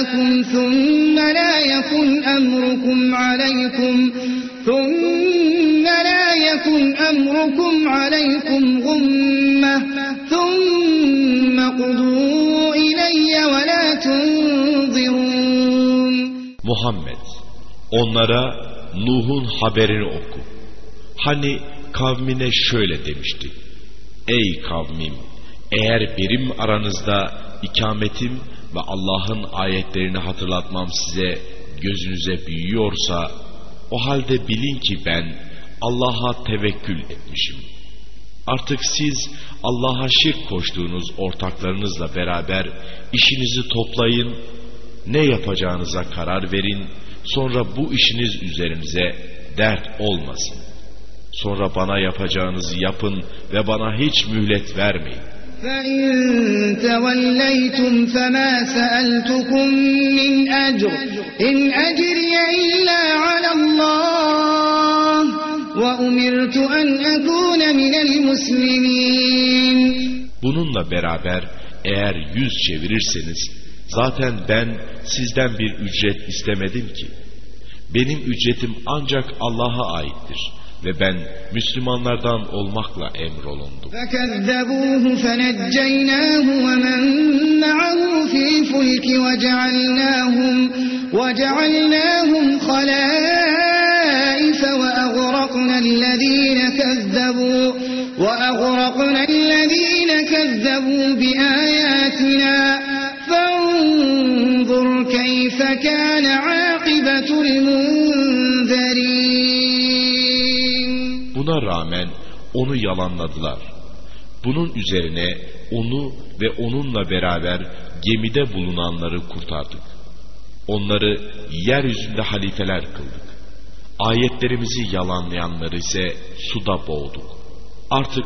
وشركاءكم ثم لا يكن أمركم عليكم ثم لا يكن أمركم عليكم غمة ثم قضوا إلي ولا تنظرون Muhammed onlara Nuh'un haberini oku. Hani kavmine şöyle demişti. Ey kavmim eğer benim aranızda ikametim ve Allah'ın ayetlerini hatırlatmam size gözünüze büyüyorsa o halde bilin ki ben Allah'a tevekkül etmişim. Artık siz Allah'a şirk koştuğunuz ortaklarınızla beraber işinizi toplayın, ne yapacağınıza karar verin, sonra bu işiniz üzerinize dert olmasın. Sonra bana yapacağınızı yapın ve bana hiç mühlet vermeyin. فإن توليتم فما سألتكم من أجر إن أجري إلا على الله وأمرت أن أكون من المسلمين Bununla beraber eğer yüz çevirirseniz zaten ben sizden bir ücret istemedim ki. Benim ücretim ancak Allah'a aittir Ve ben Müslümanlardan olmakla emrolundum. فكذبوه فنجيناه ومن معه في الفلك وجعلناهم وجعلناهم خلائف وأغرقنا الذين كذبوا وأغرقنا الذين كذبوا بآياتنا فانظر كيف كان عاقبة المنذرين Buna rağmen onu yalanladılar. Bunun üzerine onu ve onunla beraber gemide bulunanları kurtardık. Onları yeryüzünde halifeler kıldık. Ayetlerimizi yalanlayanları ise suda boğduk. Artık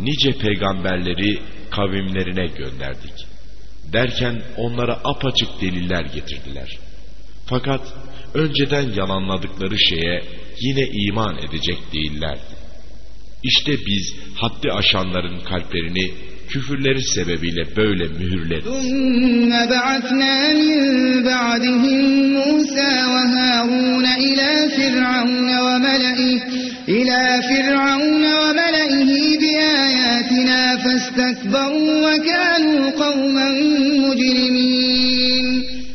nice peygamberleri kavimlerine gönderdik. Derken onlara apaçık deliller getirdiler. Fakat önceden yalanladıkları şeye yine iman edecek değillerdi. İşte biz haddi aşanların kalplerini küfürleri sebebiyle böyle mühürledik.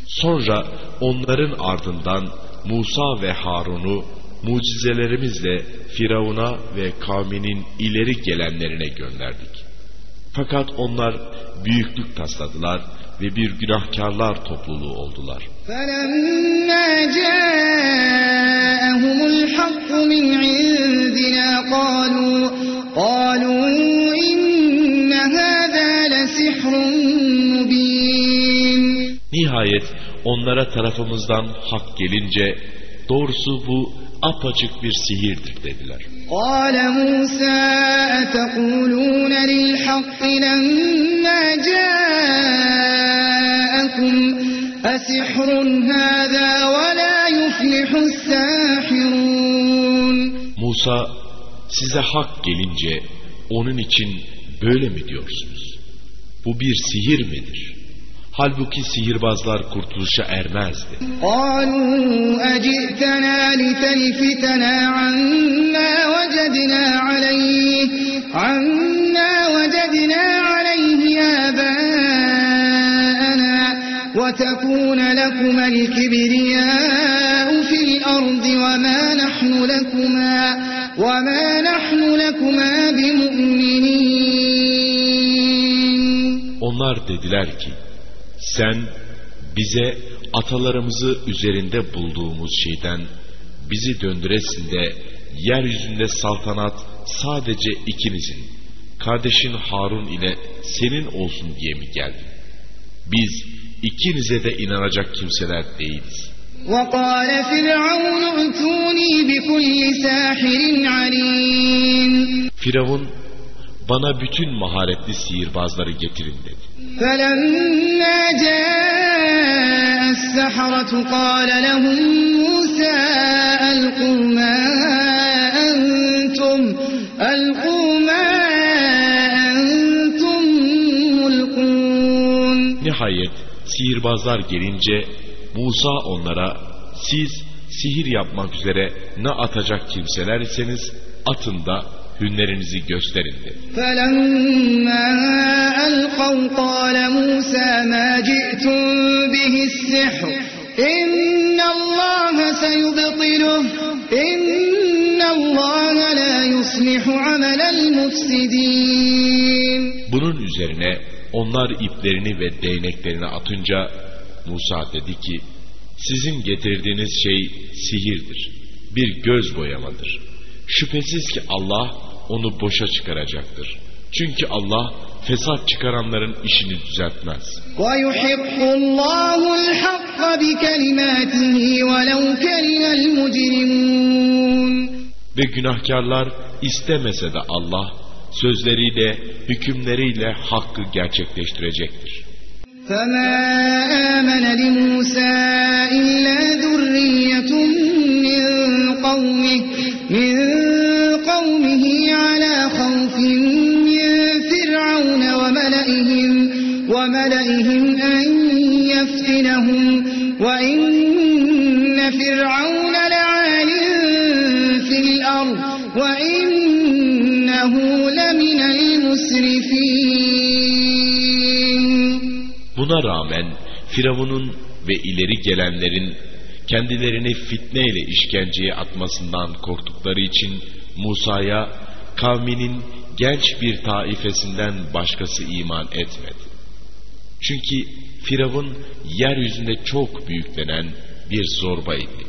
Sonra onların ardından Musa ve Harun'u mucizelerimizle Firavun'a ve kavminin ileri gelenlerine gönderdik. Fakat onlar büyüklük tasladılar ve bir günahkarlar topluluğu oldular. فلما جاءهم الحق من عندنا قالوا قالوا Nihayet onlara tarafımızdan hak gelince doğrusu bu apaçık bir sihirdir dediler. قال موسى أتقولون للحق لما جاءكم أسحر هذا ولا يفلح الساحرون Musa size hak gelince onun için böyle mi diyorsunuz? Bu bir sihir midir? Halbuki sihirbazlar kurtuluşa ermezdi. قَالُوا أَجِئْتَنَا لِتَلْفِتَنَا عَنَّا وَجَدْنَا عَلَيْهِ عَنَّا وَجَدْنَا عَلَيْهِ آبَاءَنَا وَتَكُونَ لَكُمَا الْكِبْرِيَاءُ فِي الْأَرْضِ وَمَا نَحْنُ لَكُمَا وَمَا نَحْنُ لَكُمَا بِمُؤْمِنِينَ Onlar dediler ki sen bize atalarımızı üzerinde bulduğumuz şeyden bizi döndüresin de yeryüzünde saltanat sadece ikinizin, kardeşin Harun ile senin olsun diye mi geldin? Biz ikinize de inanacak kimseler değiliz. وقال فرعون ائتوني بكل ساحر عليم Firavun bana bütün maharetli sihirbazları getirin dedi. فلما جاء السحرة قال لهم موسى ألقوا ما أنتم ألقوا ما أنتم ملقون Nihayet sihirbazlar gelince Musa onlara siz sihir yapmak üzere ne atacak kimseler iseniz atın da hünlerinizi gösterin dedi. Bunun üzerine onlar iplerini ve değneklerini atınca Musa dedi ki sizin getirdiğiniz şey sihirdir, bir göz boyamadır.'' Şüphesiz ki Allah onu boşa çıkaracaktır. Çünkü Allah fesat çıkaranların işini düzeltmez. ويحق الله الحق بكلماته ولو كره المجرمون Ve günahkarlar istemese de Allah sözleriyle, hükümleriyle hakkı gerçekleştirecektir. فما آمن لموسى إلا ذرية من قومه Buna rağmen Firavun'un ve ileri gelenlerin kendilerini fitneyle işkenceye atmasından korktukları için Musa'ya kavminin genç bir taifesinden başkası iman etmedi. Çünkü Firavun yeryüzünde çok büyüklenen bir zorba idi.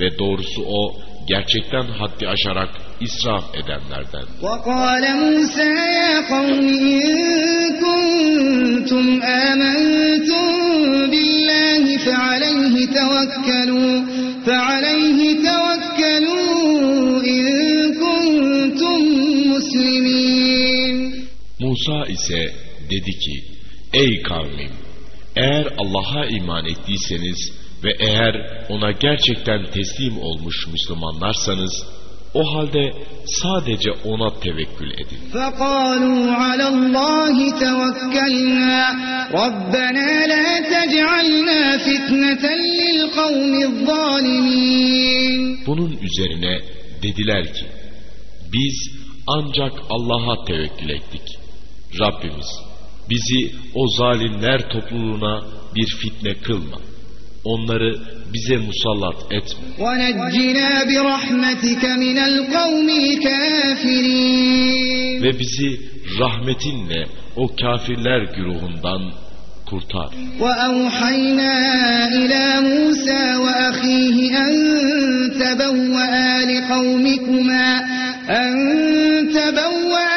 Ve doğrusu o gerçekten haddi aşarak israf edenlerden. وقال موسى يا قوم إن كنتم آمنتم ise dedi ki Ey kavmim eğer Allah'a iman ettiyseniz ve eğer ona gerçekten teslim olmuş Müslümanlarsanız o halde sadece ona tevekkül edin. فقالوا على الله توكلنا ربنا لا تجعلنا فتنة للقوم الظالمين Bunun üzerine dediler ki biz ancak Allah'a tevekkül ettik. Rabbimiz bizi o zalimler topluluğuna bir fitne kılma. Onları bize musallat etme. ونجنا برحمتك من القوم الكافرين Ve bizi rahmetinle o kafirler güruhundan kurtar. وأوحينا إلى موسى وأخيه أن تبوأ لقومكما أن تبوأ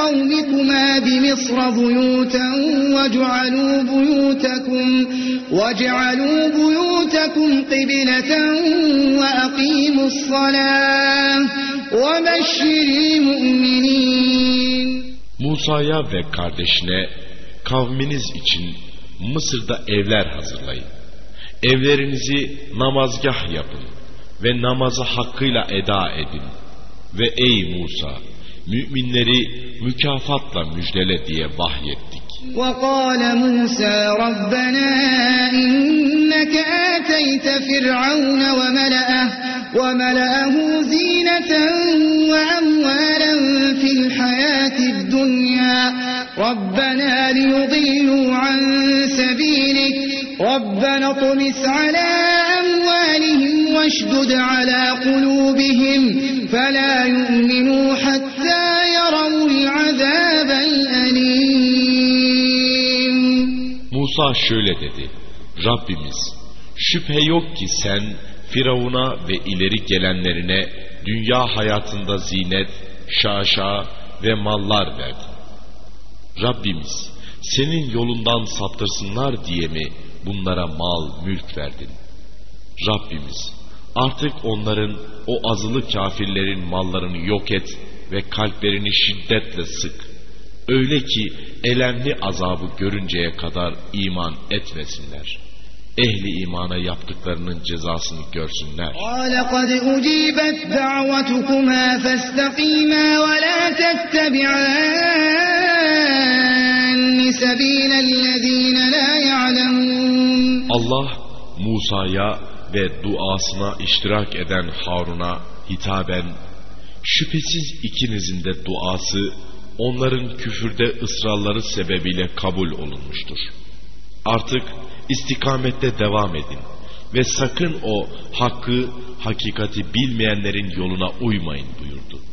لقومكما بمصر بيوتا واجعلوا بيوتكم واجعلوا بيوتكم قبلة وأقيموا الصلاة وبشر المؤمنين Musa'ya ve kardeşine kavminiz için Mısır'da evler hazırlayın. Evlerinizi namazgah yapın ve namazı hakkıyla eda edin. Ve ey Musa, Müminleri mükafatla müjdele diye vahyettik. وقال موسى ربنا إنك آتيت فرعون وملأه, وملأه زينة وأموالا في الحياة الدنيا. ربنا ليضلوا عن سبيلك. ربنا اطمس على أموالهم واشدد على قلوبهم. فلا يؤمنوا حتى Musa şöyle dedi. Rabbimiz şüphe yok ki sen Firavun'a ve ileri gelenlerine dünya hayatında zinet, şaşa ve mallar verdin. Rabbimiz senin yolundan saptırsınlar diye mi bunlara mal, mülk verdin? Rabbimiz artık onların o azılı kafirlerin mallarını yok et ve kalplerini şiddetle sık. Öyle ki elemli azabı görünceye kadar iman etmesinler. Ehli imana yaptıklarının cezasını görsünler. Allah Musa'ya ve duasına iştirak eden Harun'a hitaben şüphesiz ikinizin de duası onların küfürde ısrarları sebebiyle kabul olunmuştur. Artık istikamette devam edin ve sakın o hakkı, hakikati bilmeyenlerin yoluna uymayın buyurdu.